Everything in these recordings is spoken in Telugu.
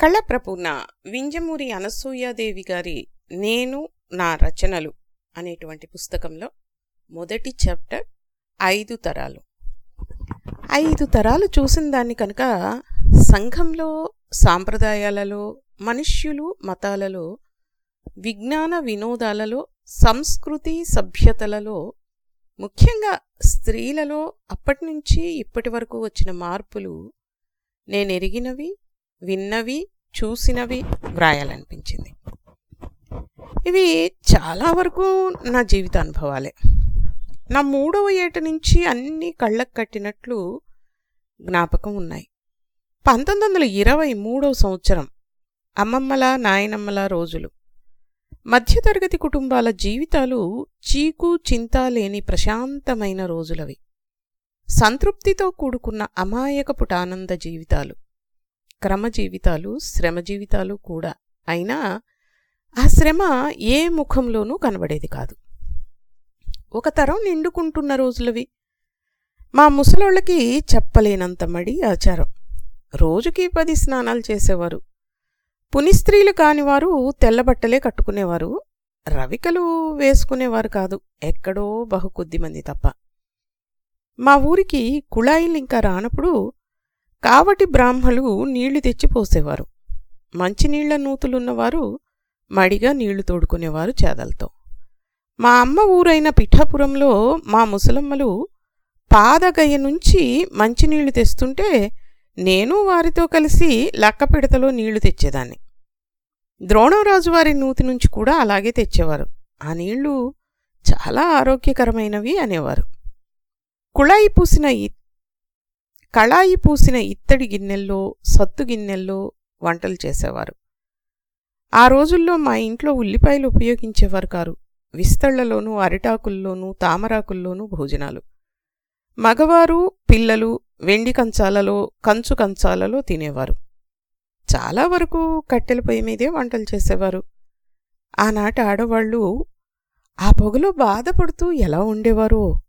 కళ్ళప్రపూర్ణ వింజమూరి అనసూయాదేవి గారి నేను నా రచనలు అనేటువంటి పుస్తకంలో మొదటి చాప్టర్ ఐదు తరాలు. ఐదు తరాలు చూసిన దాన్ని కనుక సంఘంలో సాంప్రదాయాలలో మనుష్యులు మతాలలో విజ్ఞాన వినోదాలలో సంస్కృతి సభ్యతలలో ముఖ్యంగా స్త్రీలలో అప్పటి నుంచి ఇప్పటి వరకు వచ్చిన మార్పులు నేను ఎరిగినవి విన్నవి చూసినవి వ్రాయాలనిపించింది. ఇవి చాలా వరకు నా జీవిత అనుభవాలే. నా మూడవ ఏట నుంచి అన్నీ కళ్ళకు కట్టినట్లు జ్ఞాపకం ఉన్నాయి. పంతొమ్మిది వందల ఇరవై మూడవ సంవత్సరం అమ్మమ్మల నాయనమ్మల రోజులు. మధ్యతరగతి కుటుంబాల జీవితాలు చీకు చింత లేని ప్రశాంతమైన రోజులవి. సంతృప్తితో కూడుకున్న అమాయకపుటానంద జీవితాలు. క్రమ జీవితాలు శ్రమ జీవితాలు కూడా. అయినా ఆ శ్రమ ఏ ముఖంలోనూ కనబడేది కాదు. ఒక తరం నిండుకుంటున్న రోజులవి. మా ముసలోళ్ళకి చెప్పలేనంత మడి ఆచారం. రోజుకి పది స్నానాలు చేసేవారు. పునిస్త్రీలు కానివారు తెల్లబట్టలే కట్టుకునేవారు. రవికలు వేసుకునేవారు కాదు. ఎక్కడో బహు కొద్దిమంది తప్ప. మా ఊరికి కుళాయిలు ఇంకా రానప్పుడు కావటి బ్రాహ్మలు నీళ్ళు తెచ్చి పోసేవారు మంచినీళ్ళ నూతులున్నవారు మడిగా నీళ్ళు తోడుకునేవారు చేదలతో. మా అమ్మ ఊరైన పిఠాపురంలో మా ముసలమ్మలు పాదగయ్య నుంచి మంచినీళ్ళు తెస్తుంటే నేను వారితో కలిసి లక్కపిడతలో నీళ్ళు తెచ్చేదాన్ని. ద్రోణరాజు వారి నూతి నుంచి కూడా అలాగే తెచ్చేవారు. ఆ నీళ్ళు చాలా ఆరోగ్యకరమైనవి అనేవారు. కుళాయి పూసిన కళాయి పూసిన ఇత్తడి గిన్నెల్లో సత్తు గిన్నెల్లో వంటలు చేసేవారు. ఆ రోజుల్లో మా ఇంట్లో ఉల్లిపాయలు ఉపయోగించేవారు కారు. విస్తళ్ళలోనూ అరిటాకుల్లోనూ తామరాకుల్లోనూ భోజనాలు. మగవారు పిల్లలు వెండి కంచాలలో కంచు కంచాలలో తినేవారు. చాలా వరకు కట్టెల పొయ్యి మీదే వంటలు చేసేవారు. ఆనాటి ఆడవాళ్ళు ఆ పొగలో బాధపడుతూ ఎలా ఉండేవారో.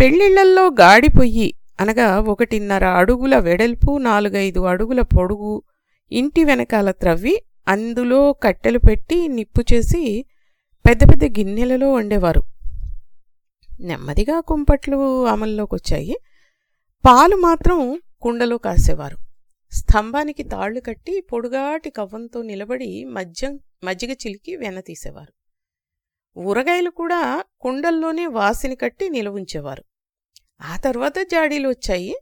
పెళ్ళిళ్ళల్లో గాడి పొయ్యి అనగా ఒకటిన్నర అడుగుల వెడల్పు నాలుగైదు అడుగుల పొడుగు ఇంటి వెనకాల త్రవ్వి అందులో కట్టెలు పెట్టి నిప్పు చేసి పెద్ద పెద్ద గిన్నెలలో వండేవారు. నెమ్మదిగా కుంపట్లు అమల్లోకి వచ్చాయి పాలు మాత్రం కుండలో కాసేవారు. స్తంభానికి తాళ్ళు కట్టి పొడుగాటి కవ్వంతో నిలబడి మజ్జం మజ్జిగ చిలికి వెన తీసేవారు. ఊరగాయలు కూడా కుండల్లోనే వాసిని కట్టి నిలవుంచేవారు. ఆ తర్వాత జాడీలు వచ్చాయి.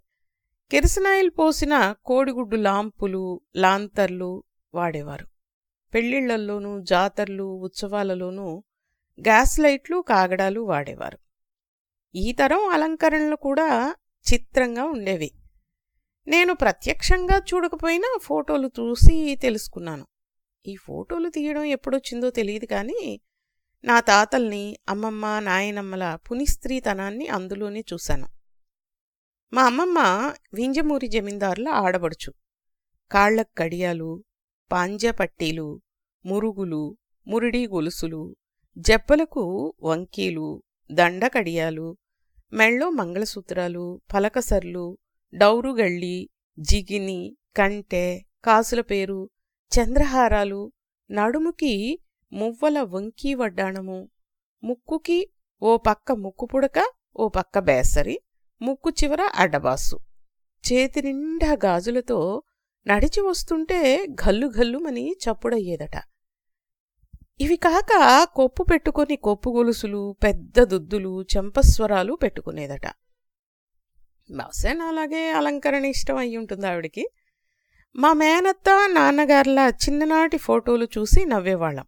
కిరసనాయిల్ పోసిన కోడిగుడ్డు లాంపులు లాంతర్లు వాడేవారు. పెళ్ళిళ్ళల్లోనూ జాతర్లు ఉత్సవాలలోనూ గ్యాస్ లైట్లు కాగడాలు వాడేవారు. ఈ తరం అలంకరణలు కూడా చిత్రంగా ఉండేవి. నేను ప్రత్యక్షంగా చూడకపోయినా ఫోటోలు చూసి తెలుసుకున్నాను. ఈ ఫోటోలు తీయడం ఎప్పుడొచ్చిందో తెలియదు కానీ నా తాతల్ని అమ్మమ్మ నాయనమ్మల పునిస్త్రీతనాన్ని అందులోనే చూశాను. మా అమ్మమ్మ వింజమూరి జమీందారుల ఆడబడుచు కాళ్ళకు కడియాలు పాంజపట్టీలు మురుగులు మురిడి గొలుసులు జబ్బలకు వంకీలు దండకడియాలు మెళ్ళో మంగళసూత్రాలు పలకసర్లు డౌరుగళ్ళి జిగిని కంటె కాసుల పేరు చంద్రహారాలు నడుముకి మువ్వల వంకీ వడ్డాణము. ముక్కుకి ఓ పక్క ముక్కు పుడక ఓ పక్క బేసరి ముక్కు చివర అడ్డబాసు. చేతినిండా గాజులతో నడిచి వస్తుంటే ఘల్లు ఘల్లుమని చప్పుడయ్యేదట. ఇవి కాక కొప్పు పెట్టుకొని కొప్పు గొలుసులు పెద్ద దుద్దులు చెంపస్వరాలు పెట్టుకునేదట. బహుశా అలాగే అలంకరణ ఇష్టం అయి ఉంటుంది ఆవిడికి. మా మేనత్త నాన్నగారుల చిన్ననాటి ఫోటోలు చూసి నవ్వేవాళ్ళం.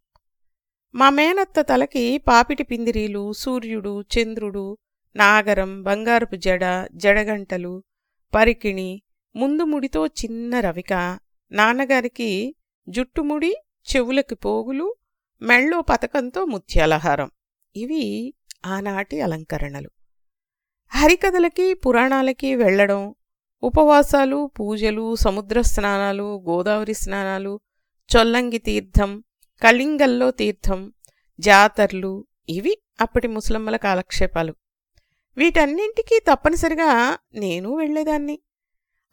మా మేనత్త తలకి పాపిటి పిందిరీలు సూర్యుడు చంద్రుడు నాగరం బంగారపు జడ జడగంటలు పరికిణి ముందు ముడితో చిన్న రవిక నాన్నగారికి జుట్టుముడి చెవులకి పోగులు మెళ్ళో పతకంతో ముత్యాలహారం. ఇవి ఆనాటి అలంకరణలు. హరికథలకి పురాణాలకి వెళ్ళడం ఉపవాసాలు పూజలు సముద్ర స్నానాలు గోదావరి స్నానాలు చొల్లంగి తీర్థం కళింగల్లో తీర్థం జాతర్లు ఇవి అప్పటి ముసలమ్మల కాలక్షేపాలు. వీటన్నింటికీ తప్పనిసరిగా నేను వెళ్ళేదాన్ని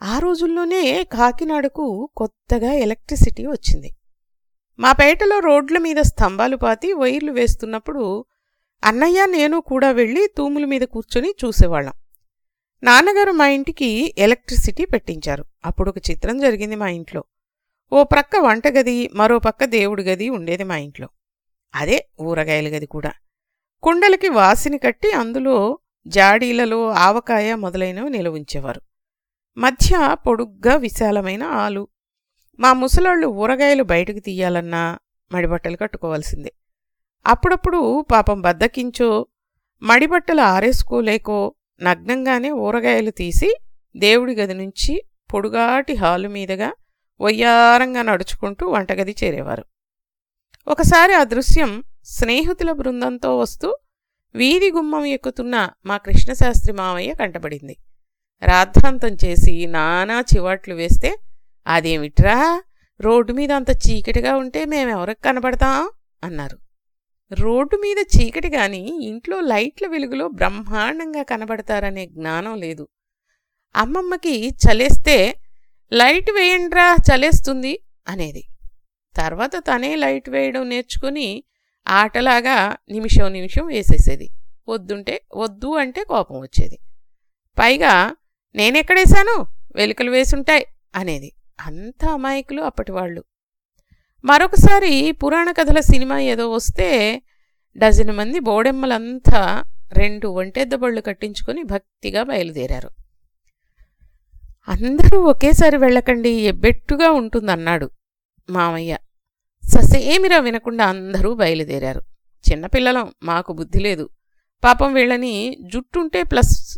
ఆ రోజుల్లోనే కాకినాడకు కొత్తగా ఎలక్ట్రిసిటీ వచ్చింది. మా పేటలో రోడ్ల మీద స్తంభాలు పాతి వైర్లు వేస్తున్నప్పుడు అన్నయ్య నేను కూడా వెళ్ళి తూముల మీద కూర్చొని చూసేవాళ్ళం. నాన్నగారు మా ఇంటికి ఎలక్ట్రిసిటీ పెట్టించారు. అప్పుడు ఒక చిత్రం జరిగింది మా ఇంట్లో. ఓ ప్రక్క వంటగది మరో పక్క దేవుడి గది ఉండేది మా ఇంట్లో. అదే ఊరగాయల గది కూడా. కుండలకి వాసిని కట్టి అందులో జాడీలలో ఆవకాయ మొదలైనవి నిలవ ఉంచేవారు. మధ్య పొడుగ్గా విశాలమైన ఆలు. మా ముసలాళ్ళు ఊరగాయలు బయటకు తీయాలన్నా మడిబట్టలు కట్టుకోవాల్సిందే. అప్పుడప్పుడు పాపం బద్దకించో మడిబట్టలు ఆరేసుకోలేకో నగ్నంగానే ఊరగాయలు తీసి దేవుడి గది నుంచి పొడుగాటి హాలు మీదుగా వయ్యారంగా నడుచుకుంటూ వంటగది చేరేవారు. ఒకసారి ఆ దృశ్యం స్నేహితుల బృందంతో వస్తూ వీధి గుమ్మం ఎక్కుతున్న మా కృష్ణశాస్త్రి మావయ్య కంటపడింది. రాద్ధాంతం చేసి నానా చివాట్లు వేస్తే అదేమిట్రా? రోడ్డు మీద అంత చీకటిగా ఉంటే మేమెవరికి కనబడతాం? అన్నారు. రోడ్డు మీద చీకటి గాని ఇంట్లో లైట్ల వెలుగులో బ్రహ్మాండంగా కనబడతారనే జ్ఞానం లేదు. అమ్మమ్మకి చలేస్తే లైట్ వేయండ్రా చలేస్తుంది అనేది. తర్వాత తనే లైట్ వేయడం నేర్చుకుని ఆటలాగా నిమిషం నిమిషం వేసేసేది. వద్దుంటే వద్దు అంటే కోపం వచ్చేది. పైగా నేనెక్కడేశాను? వెలుకలు వేసుంటాయి అనేది. అంత అమాయకులు అప్పటివాళ్ళు. మరొకసారి పురాణ కథల సినిమా ఏదో వస్తే డజన్ మంది బోడెమ్మలంతా రెండు ఒంటెద్ద బళ్ళు కట్టించుకొని భక్తిగా బయలుదేరారు. అందరూ ఒకేసారి వెళ్ళకండి ఎబ్బెట్టుగా ఉంటుందన్నాడు మామయ్య. ససేమిరా వినకుండా అందరూ బయలుదేరారు. చిన్నపిల్లలం మాకు బుద్ధి లేదు. పాపం వీళ్ళని జుట్టుంటే ప్లస్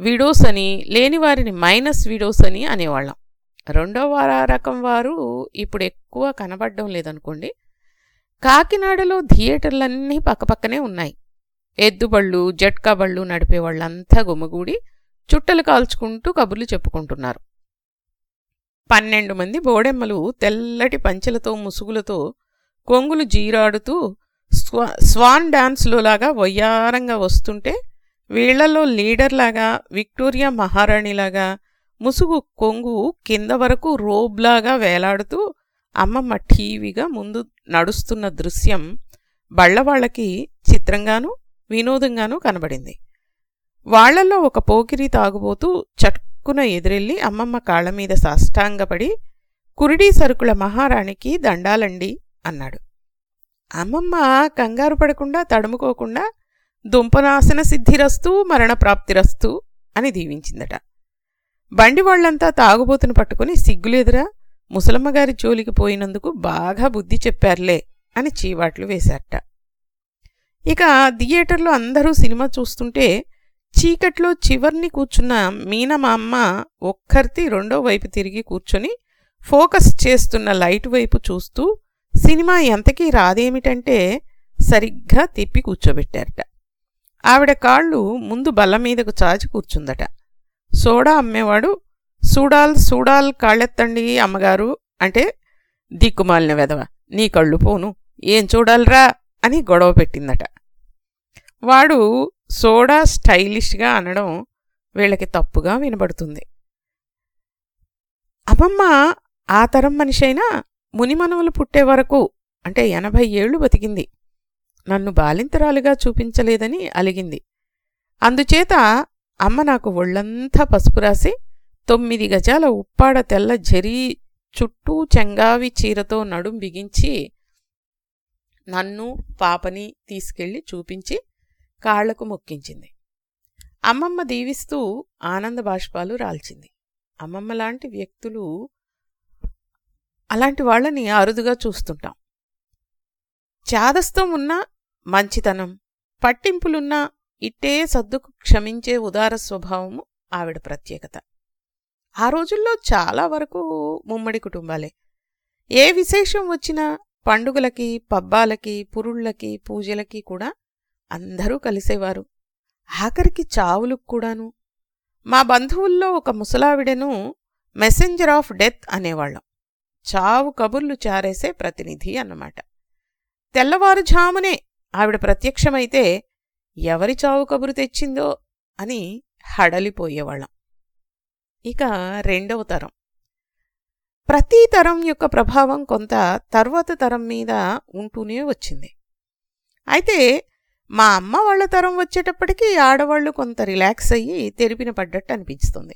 విడోస్ అని లేని వారిని మైనస్ విడోస్ అని అనేవాళ్ళం. రెండో వార రకం వారు ఇప్పుడు ఎక్కువ కనబడడం లేదనుకోండి కాకినాడలో థియేటర్లన్నీ పక్కపక్కనే ఉన్నాయి. ఎద్దుబళ్ళు జట్కా బళ్ళు నడిపే వాళ్ళంతా గుమ్మగూడి చుట్టలు కాల్చుకుంటూ కబుర్లు చెప్పుకుంటున్నారు. పన్నెండు మంది బోడెమ్మలు తెల్లటి పంచెలతో ముసుగులతో కొంగులు జీరాడుతూ స్వా స్వాన్ డాన్స్లోలాగా వయ్యారంగా వస్తుంటే వీళ్ళలో లీడర్లాగా విక్టోరియా మహారాణిలాగా ముసుగు కొంగు కింద వరకు రోబ్లాగా వేలాడుతూ అమ్మమ్మ ఠీవిగా ముందు నడుస్తున్న దృశ్యం బళ్ళవాళ్ళకి చిత్రంగానూ వినోదంగానూ కనబడింది. వాళ్ళలో ఒక పోకిరి తాగుబోతూ చట్టుకున ఎదురెళ్ళి అమ్మమ్మ కాళ్ళ మీద సాష్టాంగపడి కురిడీ సరుకుల మహారాణికి దండాలండి అన్నాడు. అమ్మమ్మ కంగారు పడకుండా తడుముకోకుండా దుంపనాశన సిద్ధిరస్తూ మరణప్రాప్తిరస్తూ అని దీవించిందట. బండి వాళ్ళంతా తాగుబోతును పట్టుకుని సిగ్గులేదురా ముసలమ్మగారి జోలికి పోయినందుకు బాగా బుద్ధి చెప్పారులే అని చీవాట్లు వేశారట. ఇక థియేటర్లో అందరూ సినిమా చూస్తుంటే చీకట్లో చివర్ని కూర్చున్న మీన మా అమ్మ ఒక్కర్తి రెండో వైపు తిరిగి కూర్చొని ఫోకస్ చేస్తున్న లైట్ వైపు చూస్తూ సినిమా ఎంతకీ రాదేమిటంటే సరిగ్గా తిప్పి కూర్చోబెట్టారట. ఆవిడ కాళ్ళు ముందు బల్ల మీదకు చాచి కూర్చుందట. సోడా అమ్మేవాడు సూడాల్ సూడాల్ కాళ్ళెత్తండి అమ్మగారు అంటే దిక్కుమాలిన వెదవ నీ కళ్ళు పోను ఏం చూడాలరా అని గొడవ పెట్టిందట. వాడు సోడా స్టైలిష్గా అనడం వీళ్ళకి తప్పుగా వినబడుతుంది. అమ్మమ్మ ఆ తరం మనిషైనా మునిమనవులు పుట్టే వరకు అంటే ఎనభై ఏళ్ళు బతికింది. నన్ను బాలింతరాలుగా చూపించలేదని అలిగింది. అందుచేత అమ్మ నాకు ఒళ్ళంతా పసుపు రాసి తొమ్మిది గజాల ఉప్పాడ తెల్ల జరీ చుట్టూ చెంగావి చీరతో నడుం బిగించి నన్ను పాపని తీసుకెళ్ళి చూపించి కాళ్ళకు మొక్కించింది. అమ్మమ్మ దీవిస్తూ ఆనంద బాష్పాలు రాల్చింది. అమ్మమ్మ లాంటి వ్యక్తులు అలాంటి వాళ్ళని అరుదుగా చూస్తుంటాం. చాదస్తం ఉన్న మంచితనం పట్టింపులున్నా ఇట్టే సర్దుకు క్షమించే ఉదార స్వభావము ఆవిడ ప్రత్యేకత. ఆ రోజుల్లో చాలా వరకు ముమ్మడి కుటుంబాలే. ఏ విశేషం వచ్చినా పండుగలకి పబ్బాలకి పురుళ్ళకి పూజలకి కూడా అందరూ కలిసేవారు. ఆఖరికి చావులకు కూడాను. మా బంధువుల్లో ఒక ముసలావిడను మెసెంజర్ ఆఫ్ డెత్ అనేవాళ్ళం. చావు కబుర్లు చారేసే ప్రతినిధి అన్నమాట. తెల్లవారుజామునే ఆవిడ ప్రత్యక్షమైతే ఎవరి చావు కబురు తెచ్చిందో అని హడలిపోయేవాళ్ళం. ఇక రెండవ తరం. ప్రతి తరం యొక్క ప్రభావం కొంత తర్వాత తరం మీద ఉంటూనే వచ్చింది. అయితే మా అమ్మ వాళ్ళ తరం వచ్చేటప్పటికి ఆడవాళ్ళు కొంత రిలాక్స్ అయ్యి తెరిపిన పడ్డట్టు అనిపిస్తుంది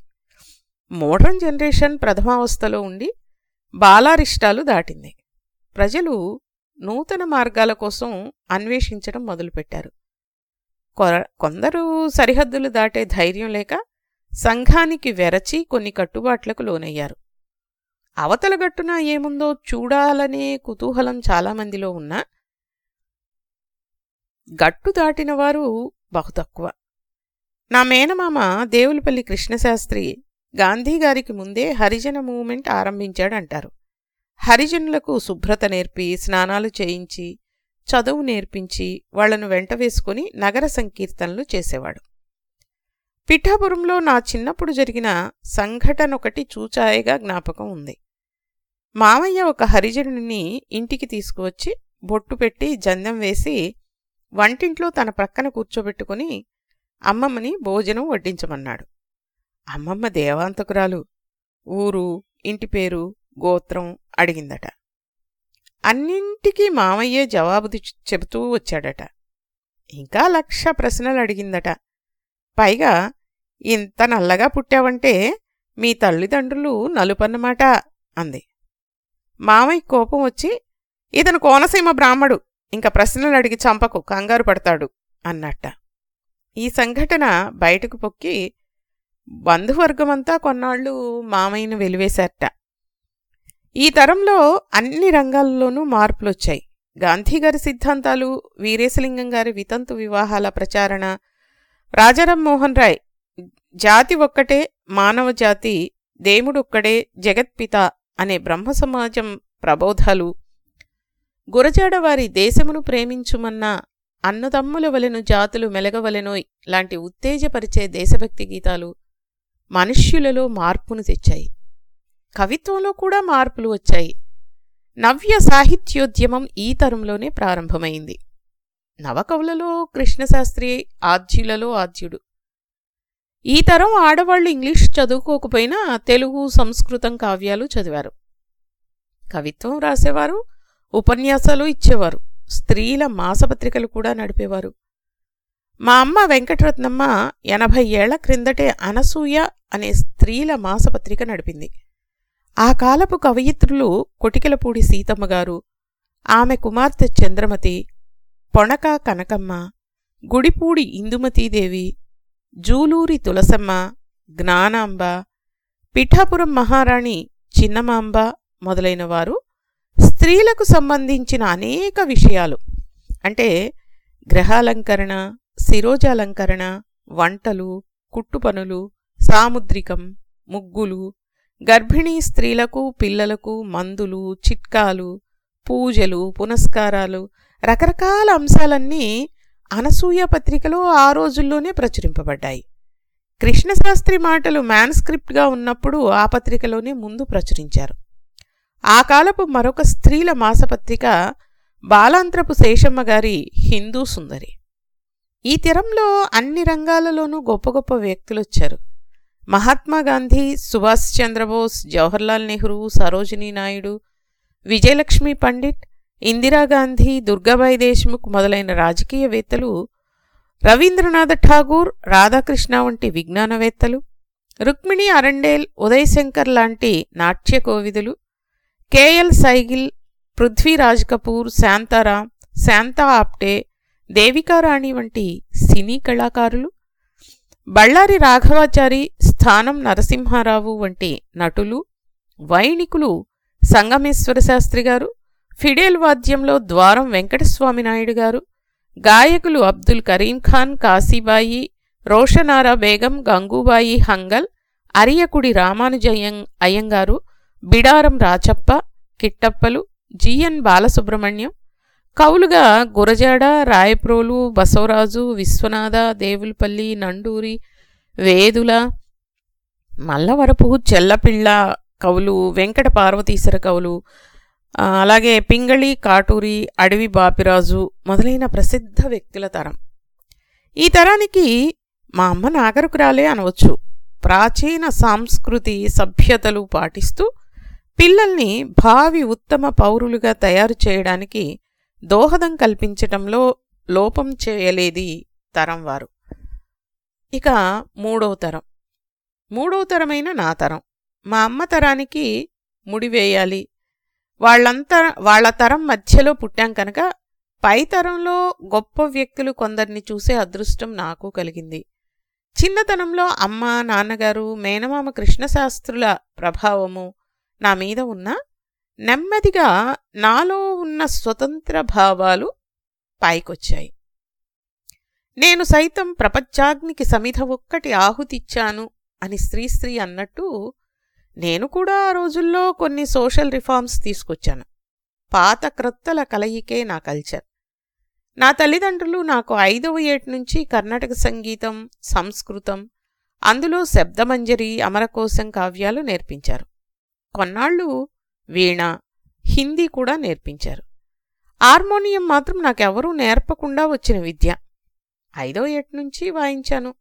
మోడర్న్ జనరేషన్ ప్రథమావస్థలో ఉండి బాలారిష్టాలు దాటింది. ప్రజలు నూతన మార్గాల కోసం అన్వేషించడం మొదలుపెట్టారు. కొర- కొందరు సరిహద్దులు దాటే ధైర్యం లేక సంఘానికి వెరచి కొన్ని కట్టుబాట్లకు లోనయ్యారు. అవతల గట్టున ఏముందో చూడాలనే కుతూహలం చాలామందిలో ఉన్నా గట్టు దాటిన వారు బహు తక్కువ. నా మేనమామ దేవులపల్లి కృష్ణశాస్త్రి గాంధీగారికి ముందే హరిజన మూమెంట్ ఆరంభించాడంటారు. హరిజనులకు శుభ్రత నేర్పి స్నానాలు చేయించి చదువు నేర్పించి వాళ్ళను వెంట వేసుకుని నగర సంకీర్తనలు చేసేవాడు. పిఠాపురంలో నా చిన్నప్పుడు జరిగిన సంఘటన ఒకటి చూచాయగా జ్ఞాపకం ఉంది. మామయ్య ఒక హరిజనుని ఇంటికి తీసుకువచ్చి బొట్టు పెట్టి జందం వేసి వంటింట్లో తన ప్రక్కన కూర్చోబెట్టుకుని అమ్మమ్మని భోజనం వడ్డించమన్నాడు. అమ్మమ్మ దేవాంతకురాలు ఊరు ఇంటి పేరు గోత్రం అడిగిందట. అన్నింటికీ మామయ్యే జవాబు చెబుతూ వచ్చాడట. ఇంకా లక్ష ప్రశ్నలు అడిగిందట పైగా ఇంత నల్లగా పుట్టావంటే మీ తల్లిదండ్రులు నలుపన్నమాట అంది. మామయ్య కోపం వచ్చి ఇతను కోనసీమ బ్రాహ్మడు ఇంకా ప్రశ్నలు అడిగి చంపకు కంగారు పడతాడు అన్నట్ట. ఈ సంఘటన బయటకు పొక్కి బంధువర్గమంతా కొన్నాళ్ళు మామయ్యను వెలివేశారట. ఈ తరంలో అన్ని రంగాల్లోనూ మార్పులొచ్చాయి. గాంధీగారి సిద్ధాంతాలు వీరేశలింగం గారి వితంతు వివాహాల ప్రచారణ రాజారామ్మోహన్ రాయ్ జాతి ఒక్కటే మానవ జాతి దేవుడొక్కడే జగత్పిత అనే బ్రహ్మ సమాజం ప్రబోధాలు గురజాడవారి దేశమును ప్రేమించుమన్న అన్నదమ్ముల వలెను జాతులు మెలగవలెనోయ్ లాంటి ఉత్తేజపరిచే దేశభక్తి గీతాలు మనుష్యులలో మార్పును తెచ్చాయి. కవిత్వంలో కూడా మార్పులు వచ్చాయి. నవ్య సాహిత్యోద్యమం ఈ తరంలోనే ప్రారంభమైంది. నవకవులలో కృష్ణశాస్త్రి ఆద్యులలో ఆద్యుడు. ఈ తరం ఆడవాళ్ళు ఇంగ్లీష్ చదువుకోకపోయినా తెలుగు సంస్కృతం కావ్యాలు చదివారు. కవిత్వం రాసేవారు ఉపన్యాసాలు ఇచ్చేవారు. స్త్రీల మాసపత్రికలు కూడా నడిపేవారు. మా అమ్మ వెంకటరత్నమ్మ ఎనభై ఏళ్ళ క్రిందటే అనసూయ అనే స్త్రీల మాసపత్రిక నడిపింది. ఆ కాలపు కవయిత్రులు కొటికలపూడి సీతమ్మ గారు ఆమె కుమార్తె చంద్రమతి పొణక కనకమ్మ గుడిపూడి ఇందుమతీదేవి జూలూరి తులసమ్మ జ్ఞానాంబ పిఠాపురం మహారాణి చిన్నమాంబ మొదలైన వారు స్త్రీలకు సంబంధించిన అనేక విషయాలు. అంటే గ్రహాలంకరణ శిరోజాలంకరణ వంటలు కుట్టుపనులు సాముద్రికం ముగ్గులు గర్భిణీ స్త్రీలకు పిల్లలకు మందులు చిట్కాలు పూజలు పునస్కారాలు రకరకాల అంశాలన్నీ అనసూయ పత్రికలో ఆ రోజుల్లోనే ప్రచురింపబడ్డాయి. కృష్ణశాస్త్రి మాటలు మ్యాన్స్క్రిప్ట్గా ఉన్నప్పుడు ఆ పత్రికలోనే ముందు ప్రచురించారు. ఆ కాలపు మరొక స్త్రీల మాసపత్రిక బాలాంత్రపు శేషమ్మ గారి హిందూ సుందరి. ఈ తరంలో అన్ని రంగాలలోనూ గొప్ప గొప్ప వ్యక్తులొచ్చారు. మహాత్మా గాంధీ సుభాష్ చంద్రబోస్ జవహర్లాల్ నెహ్రూ సరోజినీ నాయుడు విజయలక్ష్మి పండిట్ ఇందిరాగాంధీ దుర్గాబాయి దేశ్ముఖ్ మొదలైన రాజకీయవేత్తలు రవీంద్రనాథ్ ఠాగూర్ రాధాకృష్ణ వంటి విజ్ఞానవేత్తలు రుక్మిణి అరండేల్ ఉదయ్ శంకర్ లాంటి నాట్య కోవిదులు కేఎల్ సైగిల్ పృథ్వీరాజ్ కపూర్ శాంతారా శాంతా ఆప్టే దేవికారాణి వంటి సినీ కళాకారులు బళ్ళారి రాఘవాచారి స్థానం నరసింహారావు వంటి నటులు వైణికులు సంగమేశ్వర శాస్త్రి గారు ఫిడేల్ వాద్యంలో ద్వారం వెంకటస్వామి నాయుడు గారు గాయకులు అబ్దుల్ కరీం ఖాన్ కాశీబాయి రోషనారా బేగం గంగూబాయి హంగల్ అరియకుడి రామానుజయ్యం అయ్యంగారు బిడారం రాచప్ప కిట్టప్పలు జిఎన్ బాలసుబ్రహ్మణ్యం కవులుగా గురజాడ రాయప్రోలు బసవరాజు విశ్వనాథ దేవులపల్లి నండూరి వేదుల మల్లవరపు చెల్లపిళ్ళ కవులు వెంకట పార్వతీశ్వర కవులు అలాగే పింగళి కాటూరి అడవి బాపిరాజు మొదలైన ప్రసిద్ధ వ్యక్తుల తరం. ఈ తరానికి మా అమ్మ నాగరికురాలే అనవచ్చు. ప్రాచీన సాంస్కృతి సభ్యతలు పాటిస్తూ పిల్లల్ని భావి ఉత్తమ పౌరులుగా తయారు చేయడానికి దోహదం కల్పించటంలో లోపం చేయలేది తరం వారు. ఇక మూడవ తరం. మూడవ తరమైన నా తరం. మా అమ్మ తరానికి ముడివేయాలి వాళ్ళంతా వాళ్ళ తరం మధ్యలో పుట్టాం కనుక పై తరంలో గొప్ప వ్యక్తులు కొందరిని చూసే అదృష్టం నాకు కలిగింది. చిన్నతనంలో అమ్మ నాన్నగారు మేనమామ కృష్ణశాస్త్రుల ప్రభావము నా మీద ఉన్న నెమ్మదిగా నాలో ఉన్న స్వతంత్ర భావాలు పైకొచ్చాయి. నేను సైతం ప్రపంచాగ్నికి సమిధ ఒక్కటి ఆహుతిచ్చాను అని శ్రీశ్రీ అన్నట్టు నేను కూడా ఆ రోజుల్లో కొన్ని సోషల్ రిఫార్మ్స్ తీసుకొచ్చాను. పాత క్రొత్తల కలయికే నా కల్చర్. నా తల్లిదండ్రులు నాకు ఐదవ ఏటి నుంచి కర్ణాటక సంగీతం సంస్కృతం అందులో శబ్దమంజరి అమరకోశం కావ్యాలు నేర్పించారు. కొన్నాళ్ళు వీణ హిందీ కూడా నేర్పించారు. హార్మోనియం మాత్రం నాకెవరూ నేర్పకుండా వచ్చిన విద్య. ఐదవ ఏటి నుంచి వాయించాను.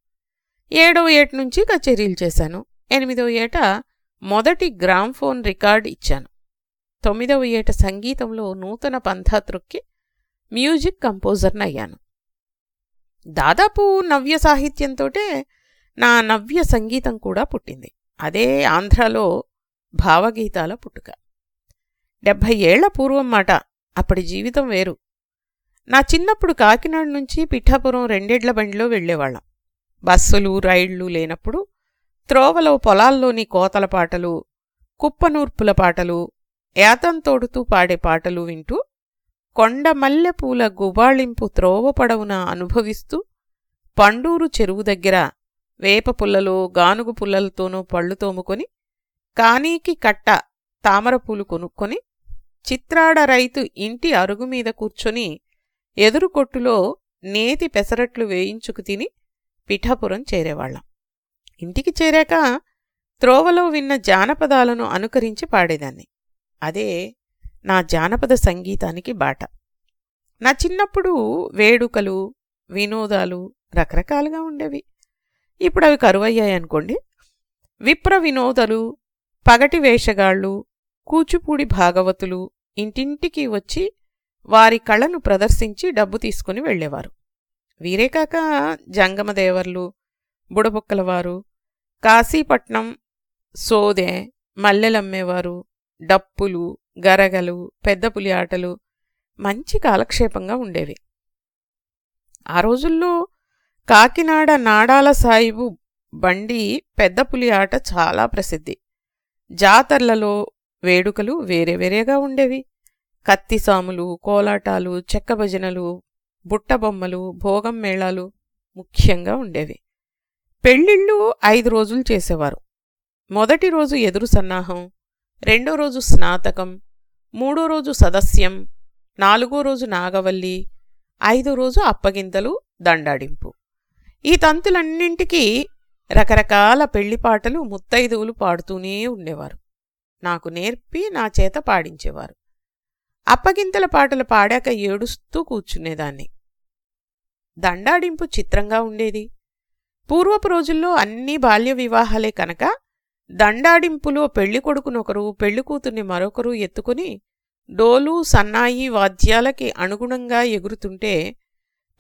ఏడవ ఏటి నుంచి కచేరీలు చేశాను. ఎనిమిదవ ఏట మొదటి గ్రామ్ఫోన్ రికార్డ్ ఇచ్చాను. తొమ్మిదవ ఏట సంగీతంలో నూతన పంథా త్రొక్కి మ్యూజిక్ కంపోజర్ని అయ్యాను. దాదాపు నవ్య సాహిత్యంతోటే నా నవ్య సంగీతం కూడా పుట్టింది. అదే ఆంధ్రాలో భావగీతాల పుట్టుక. డెబ్భై ఏళ్ళ పూర్వం మాట అప్పటి జీవితం వేరు. నా చిన్నప్పుడు కాకినాడ నుంచి పిఠాపురం రెండేళ్ళ బండిలో వెళ్ళేవాళ్ళం బస్సులు రైళ్ళు లేనప్పుడు త్రోవలో పొలాల్లోని కోతల పాటలు కుప్పనూర్పుల పాటలు ఏతం తోడుతూ పాడే పాటలు వింటూ కొండ మల్లెపూల గుబాళింపు త్రోవ పడవున అనుభవిస్తూ పండూరు చెరువు దగ్గర వేప పుల్లలో గానుగు పుల్లలతోనూ పళ్ళు తోముకొని కానీకి కట్ట తామరపూలు కొనుక్కొని చిత్రాడ రైతు ఇంటి అరుగు మీద కూర్చొని ఎదురు కొట్టులో నేతి పెసరట్లు వేయించుకు తిని పిఠాపురం చేరేవాళ్ళం. ఇంటికి చేరాక త్రోవలో విన్న జానపదాలను అనుకరించి పాడేదాన్ని. అదే నా జానపద సంగీతానికి బాట. నా చిన్నప్పుడు వేడుకలు వినోదాలు రకరకాలుగా ఉండేవి. ఇప్పుడు అవి కరువయ్యాయనుకోండి. విప్ర వినోదలు పగటి వేషగాళ్ళు కూచిపూడి భాగవతులు ఇంటింటికి వచ్చి వారి కళను ప్రదర్శించి డబ్బు తీసుకుని వెళ్ళేవారు వీరే కాక జంగమదేవర్లు బుడబుక్కలవారు కాశీపట్నం సోదె మల్లెలమ్మేవారు డప్పులు గరగలు పెద్ద పులి ఆటలు మంచి కాలక్షేపంగా ఉండేవి. ఆ రోజుల్లో కాకినాడ నాడాల సాయిబు బండి పెద్ద పులి ఆట చాలా ప్రసిద్ధి. జాతర్లలో వేడుకలు వేరే వేరేగా ఉండేవి. కత్తిసాములు కోలాటాలు చెక్క భజనలు బుట్టబొమ్మలు భోగం మేళాలు ముఖ్యంగా ఉండేవి. పెళ్ళిళ్ళు ఐదు రోజులు చేసేవారు. మొదటి రోజు ఎదురు సన్నాహం రెండో రోజు స్నాతకం మూడో రోజు సదస్యం నాలుగో రోజు నాగవల్లి ఐదో రోజు అప్పగింతలు దండాడింపు. ఈ తంతులన్నింటికీ రకరకాల పెళ్ళిపాటలు ముత్తైదువులు పాడుతూనే ఉండేవారు. నాకు నేర్పి నా చేత పాడించేవారు. అప్పగింతల పాటలు పాడాక ఏడుస్తూ కూర్చునేదాన్ని. దండాడింపు చిత్రంగా ఉండేది. పూర్వపు రోజుల్లో అన్నీ బాల్య వివాహాలే కనుక దండాడింపులో పెళ్ళి కొడుకునొకరు పెళ్ళి కూతుర్ని మరొకరు ఎత్తుకుని డోలు సన్నాయి వాద్యాలకి అనుగుణంగా ఎగురుతుంటే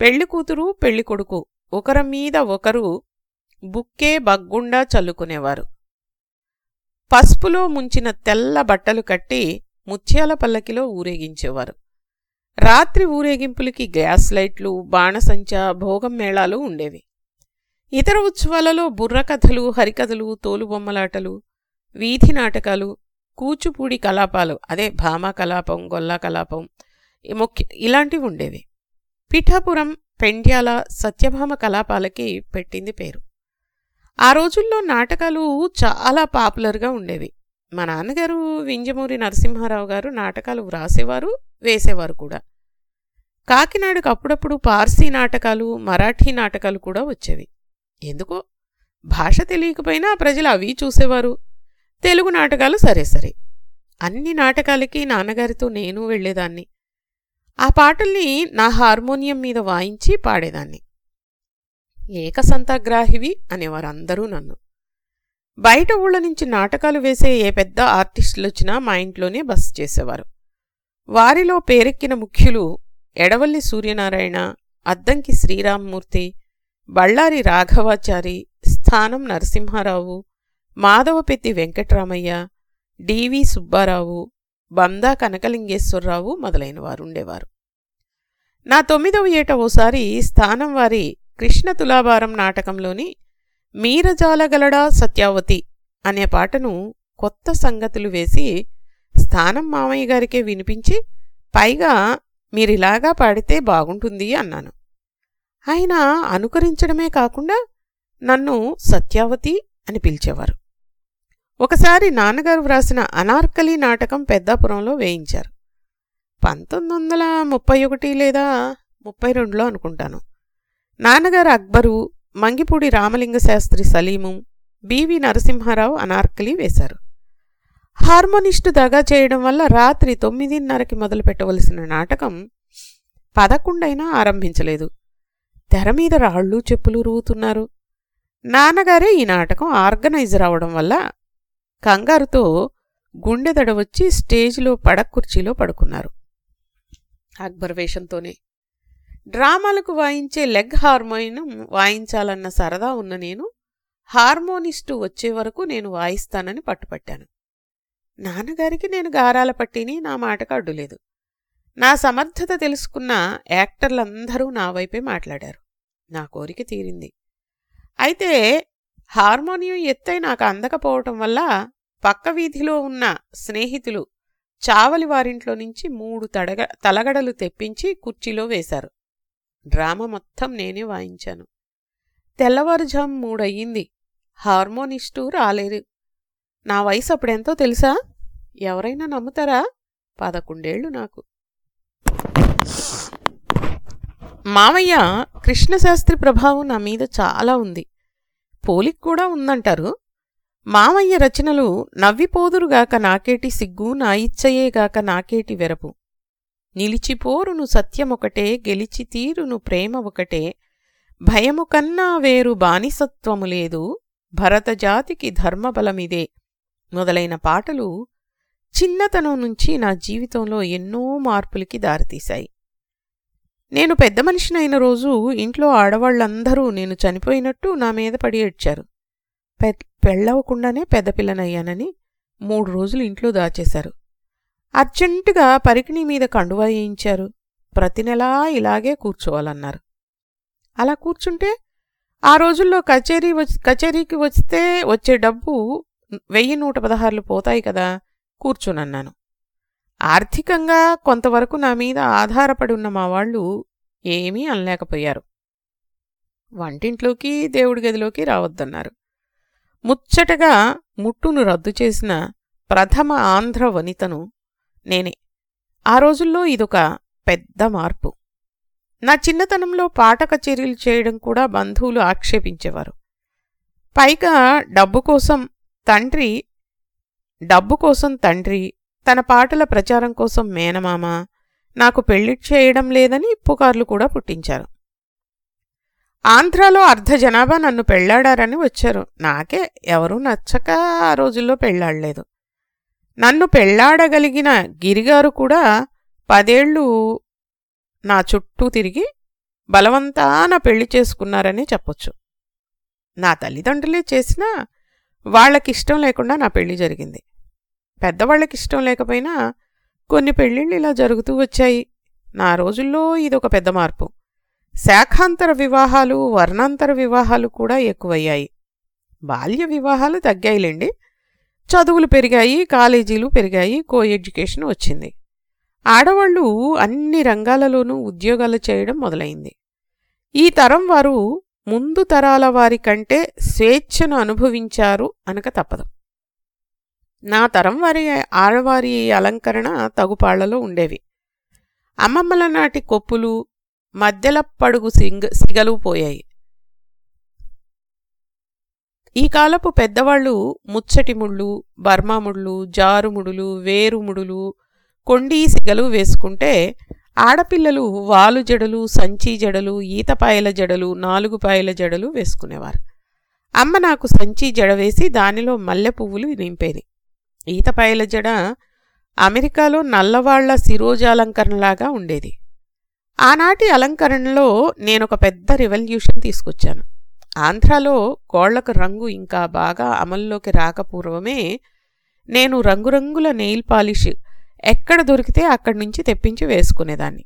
పెళ్ళి కూతురు పెళ్ళి కొడుకు ఒకరి మీద ఒకరు బుక్కే బగ్గుండా చల్లుకునేవారు. పసుపులో ముంచిన తెల్ల బట్టలు కట్టి ముత్యాల పల్లకిలో ఊరేగించేవారు. రాత్రి ఊరేగింపులకి గ్యాస్ లైట్లు బాణసంచ భోగం మేళాలు ఉండేవి. ఇతర ఉత్సవాలలో బుర్రకథలు హరికథలు తోలుబొమ్మలాటలు వీధి నాటకాలు కూచుపూడి కలాపాలు అదే భామ కలాపం గొల్లా కలాపం ముఖ్య ఇలాంటివి ఉండేవి. పిఠాపురం పెండ్యాల సత్యభామ కలాపాలకి పెట్టింది పేరు. ఆ రోజుల్లో నాటకాలు చాలా పాపులర్గా ఉండేవి. మా నాన్నగారు వింజమూరి నరసింహారావు గారు నాటకాలు వ్రాసేవారు వేసేవారు కూడా. కాకినాడకు అప్పుడప్పుడు పార్సీ నాటకాలు మరాఠీ నాటకాలు కూడా వచ్చేవి. ఎందుకో? భాష తెలియకపోయినా ప్రజలు అవి చూసేవారు. తెలుగు నాటకాలు సరే సరే. అన్ని నాటకాలకి నాన్నగారితో నేను వెళ్ళేదాన్ని ఆ పాటల్ని నా హార్మోనియం మీద వాయించి పాడేదాన్ని. ఏకసంతాగ్రాహివి అనేవారందరూ నన్ను. బయట ఊళ్ళ నుంచి నాటకాలు వేసే ఏ పెద్ద ఆర్టిస్టులు వచ్చినా మా ఇంట్లోనే బస చేసేవారు. వారిలో పేరెక్కిన ముఖ్యులు ఎడవల్లి సూర్యనారాయణ అద్దంకి శ్రీరామ్మూర్తి బళ్ళారి రాఘవాచారి స్థానం నరసింహారావు మాధవపెత్తి వెంకట్రామయ్య డివి సుబ్బారావు బందా కనకలింగేశ్వరరావు మొదలైన వారుండేవారు నా తొమ్మిదవ ఏట ఓసారి స్థానం వారి కృష్ణ తులాభారం నాటకంలోని మీరజాలగలడా సత్యావతి అనే పాటను కొత్త సంగతులు వేసి స్థానం మామయ్య గారికే వినిపించి పైగా మీరిలాగా పాడితే బాగుంటుంది అన్నాను. ఆయన అనుకరించడమే కాకుండా నన్ను సత్యావతి అని పిలిచేవారు. ఒకసారి నాన్నగారు వ్రాసిన అనార్కలి నాటకం పెద్దాపురంలో వేయించారు. పంతొమ్మిది వందల ముప్పై ఒకటి లేదా ముప్పై రెండులో అనుకుంటాను. నాన్నగారు అక్బరు మంగిపూడి రామలింగ శాస్త్రి సలీము బివి నరసింహారావు అనార్కలి వేశారు. హార్మోనిస్టు దగా చేయడం వల్ల రాత్రి తొమ్మిదిన్నరకి మొదలు పెట్టవలసిన నాటకం పదకొండైనా ఆరంభించలేదు. తెర మీద రాళ్ళు చెప్పులు రూతున్నారు. నాన్నగారే ఈ నాటకం ఆర్గనైజర్ అవడం వల్ల కంగారుతో గుండెదడ వచ్చి స్టేజ్లో పడకుర్చీలో పడుకున్నారు. అక్బర్ వేషంతోనే డ్రామాలకు వాయించే లెగ్ హార్మోనియం వాయించాలన్న సరదా ఉన్న నేను హార్మోనిస్టు వచ్చే వరకు నేను వాయిస్తానని పట్టుపట్టాను. నాన్నగారికి నేను గారాల పట్టిని నా మాటకు అడ్డులేదు. నా సమర్థత తెలుసుకున్న యాక్టర్లందరూ నా వైపే మాట్లాడారు. నా కోరిక తీరింది. అయితే హార్మోనియం ఎత్తై నాకు అందకపోవటం వల్ల పక్క వీధిలో ఉన్న స్నేహితులు చావలి వారింట్లో నుంచి మూడు తడగ తలగడలు తెప్పించి కుర్చీలో వేశారు. డ్రామా మొత్తం నేనే వాయించాను. తెల్లవారుజాము మూడయ్యింది. హార్మోనిస్టు రాలేదు. నా వయసు అప్పుడెంతో తెలుసా? ఎవరైనా నమ్ముతారా? పదకొండేళ్ళు నాకు. మామయ్య కృష్ణశాస్త్రి ప్రభావం నా మీద చాలా ఉంది. పోలిక్ కూడా ఉందంటారు. మామయ్య రచనలు నవ్విపోదురుగాక నాకేటి సిగ్గు నా ఇచ్చయేగాక నాకేటి వెరపు. నిలిచిపోరును సత్యమొకటే గెలిచి తీరును ప్రేమ ఒకటే భయము కన్నా వేరు బానిసత్వము లేదు భరతజాతికి ధర్మబలమిదే. మొదలైన పాటలు చిన్నతనం నుంచి నా జీవితంలో ఎన్నో మార్పులకి దారితీశాయి. నేను పెద్ద మనిషినైన రోజు ఇంట్లో ఆడవాళ్ళందరూ నేను చనిపోయినట్టు నా మీద పడి ఏడ్చారు. పెళ్ళవకుండానే పెద్దపిల్లనయ్యానని మూడు రోజులు ఇంట్లో దాచేశారు. అర్జెంటుగా పరికిణి మీద కండువా వేయించారు. ప్రతి నెలా ఇలాగే కూర్చోవాలన్నారు. అలా కూర్చుంటే ఆ రోజుల్లో కచేరీ కచేరీకి వస్తే వచ్చే డబ్బు వెయ్యి నూట పదహారులు పోతాయి కదా కూర్చునన్నాను. ఆర్థికంగా కొంతవరకు నా మీద ఆధారపడి ఉన్న మా వాళ్ళు ఏమీ అనలేకపోయారు. వంటింట్లోకి దేవుడి గదిలోకి రావద్దన్నారు. ముచ్చటగా ముట్టును రద్దు చేసిన ప్రథమ ఆంధ్ర వనితను నేనే. ఆ రోజుల్లో ఇదొక పెద్ద మార్పు. నా చిన్నతనంలో పాట కచేరీలు చేయడం కూడా బంధువులు ఆక్షేపించేవారు. పైగా డబ్బు కోసం తండ్రి డబ్బు కోసం తండ్రి తన పాటల ప్రచారం కోసం మేనమామ నాకు పెళ్ళి చేయడం లేదని పుకార్లు కూడా పుట్టించారు. ఆంధ్రాలో అర్ధ జనాభా నన్ను పెళ్ళాడారని వచ్చారు. నాకే ఎవరూ నచ్చక ఆ రోజుల్లో పెళ్ళాడలేదు. నన్ను పెళ్ళాడగలిగిన గిరిగారు కూడా పదేళ్ళు నా చుట్టూ తిరిగి బలవంతాన పెళ్ళి చేసుకున్నారని చెప్పొచ్చు. నా తల్లిదండ్రులే చేసినా వాళ్ళకిష్టం లేకుండా నా పెళ్ళి జరిగింది. పెద్దవాళ్ళకిష్టం లేకపోయినా కొన్ని పెళ్ళిళ్ళు ఇలా జరుగుతూ వచ్చాయి. నా రోజుల్లో ఇదొక పెద్ద మార్పు. శాఖాంతర వివాహాలు వర్ణాంతర వివాహాలు కూడా ఎక్కువయ్యాయి. బాల్య వివాహాలు తగ్గాయిలేండి. చదువులు పెరిగాయి కాలేజీలు పెరిగాయి కో ఎడ్యుకేషన్ వచ్చింది. ఆడవాళ్ళు అన్ని రంగాలలోనూ ఉద్యోగాలు చేయడం మొదలైంది. ఈ తరం వారు ముందు తరాల వారి కంటే స్వేచ్ఛను అనుభవించారు అనక తప్పదు. నా తరం వారి ఆడవారి అలంకరణ తగుపాళ్ళలో ఉండేవి. అమ్మమ్మల నాటి కొప్పులు మధ్యల పడుగు సిగలు పోయాయి. ఈ కాలపు పెద్దవాళ్ళు ముచ్చటిముళ్ళు బర్మాముళ్ళు జారుముడులు వేరుముడులు కొండీ సిగలు వేసుకుంటే ఆడపిల్లలు వాలు జడలు సంచి జడలు ఈతపాయల జడలు నాలుగు పాయల జడలు వేసుకునేవారు. అమ్మ నాకు సంచి జడవేసి దానిలో మల్లె పువ్వులు నింపేది. ఈతపాయల జడ అమెరికాలో నల్లవాళ్ళ శిరోజాలంకరణలాగా ఉండేది. ఆనాటి అలంకరణలో నేనొక పెద్ద రెవల్యూషన్ తీసుకొచ్చాను. ఆంధ్రాలో గోళ్ళకు రంగు ఇంకా బాగా అమల్లోకి రాకపూర్వమే నేను రంగురంగుల నెయిల్ పాలిష్ ఎక్కడ దొరికితే అక్కడి నుంచి తెప్పించి వేసుకునేదాన్ని.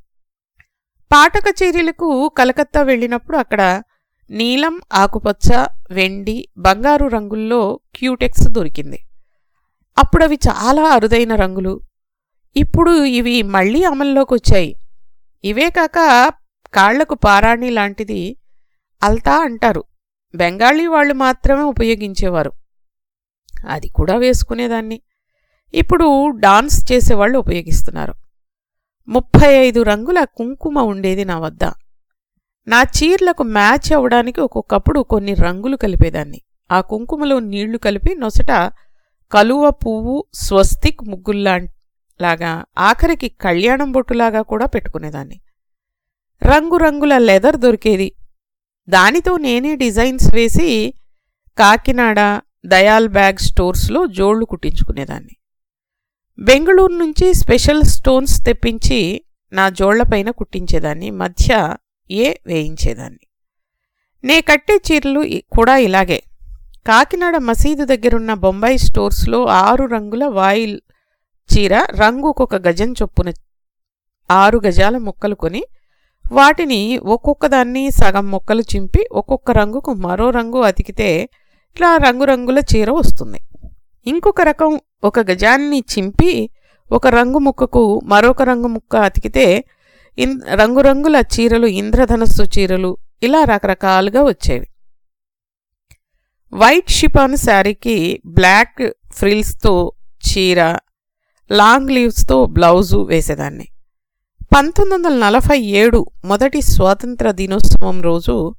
పాట కచేరీలకు కలకత్తా వెళ్ళినప్పుడు అక్కడ నీలం ఆకుపచ్చ వెండి బంగారు రంగుల్లో క్యూటెక్స్ దొరికింది. అప్పుడవి చాలా అరుదైన రంగులు. ఇప్పుడు ఇవి మళ్ళీ అమల్లోకి వచ్చాయి ఇవే కాక కాళ్ళకు పారాణి లాంటిది అల్తా అంటారు. బెంగాళీ వాళ్ళు మాత్రమే ఉపయోగించేవారు. అది కూడా వేసుకునేదాన్ని. ఇప్పుడు డాన్స్ చేసేవాళ్ళు ఉపయోగిస్తున్నారు. ముప్పై ఐదు రంగుల కుంకుమ ఉండేది నా వద్ద. నా చీరలకు మ్యాచ్ అవ్వడానికి ఒక్కొక్కప్పుడు కొన్ని రంగులు కలిపేదాన్ని. ఆ కుంకుమలో నీళ్ళు కలిపి నొసట కలువ పువ్వు స్వస్తిక్ ముగ్గుల్లా లాగా ఆఖరికి కళ్యాణం బొట్టులాగా కూడా పెట్టుకునేదాన్ని. రంగురంగుల లెదర్ దొరికేది. దానితో నేనే డిజైన్స్ వేసి కాకినాడ దయాల్ బ్యాగ్ స్టోర్స్లో జోళ్ళు కుట్టించుకునేదాన్ని. బెంగళూరు నుంచి స్పెషల్ స్టోన్స్ తెప్పించి నా జోళ్ళపైన కుట్టించేదాన్ని మధ్య ఏ వేయించేదాన్ని. నే కట్టే చీరలు కూడా ఇలాగే. కాకినాడ మసీదు దగ్గరున్న బొంబాయి స్టోర్స్లో ఆరు రంగుల వాయిల్ చీర రంగుకొక గజం చొప్పున ఆరు గజాల ముక్కలు కొని వాటిని ఒక్కొక్క దాన్ని సగం ముక్కలు చింపి ఒక్కొక్క రంగుకు మరో రంగు అతికితే ఇట్లా రంగురంగుల చీర వస్తుంది. ఇంకొక రకం ఒక గజాన్ని చింపి ఒక రంగు ముక్కకు మరొక రంగు ముక్క అతికితే ఇన్ రంగురంగుల చీరలు ఇంద్రధనస్సు చీరలు ఇలా రకరకాలుగా వచ్చేవి. వైట్ షిపాన్ శారీకి బ్లాక్ ఫ్రిల్స్తో చీర లాంగ్ లీవ్స్తో బ్లౌజు వేసేదాన్ని. పంతొమ్మిది వందల నలభై ఏడు మొదటి స్వాతంత్ర దినోత్సవం రోజు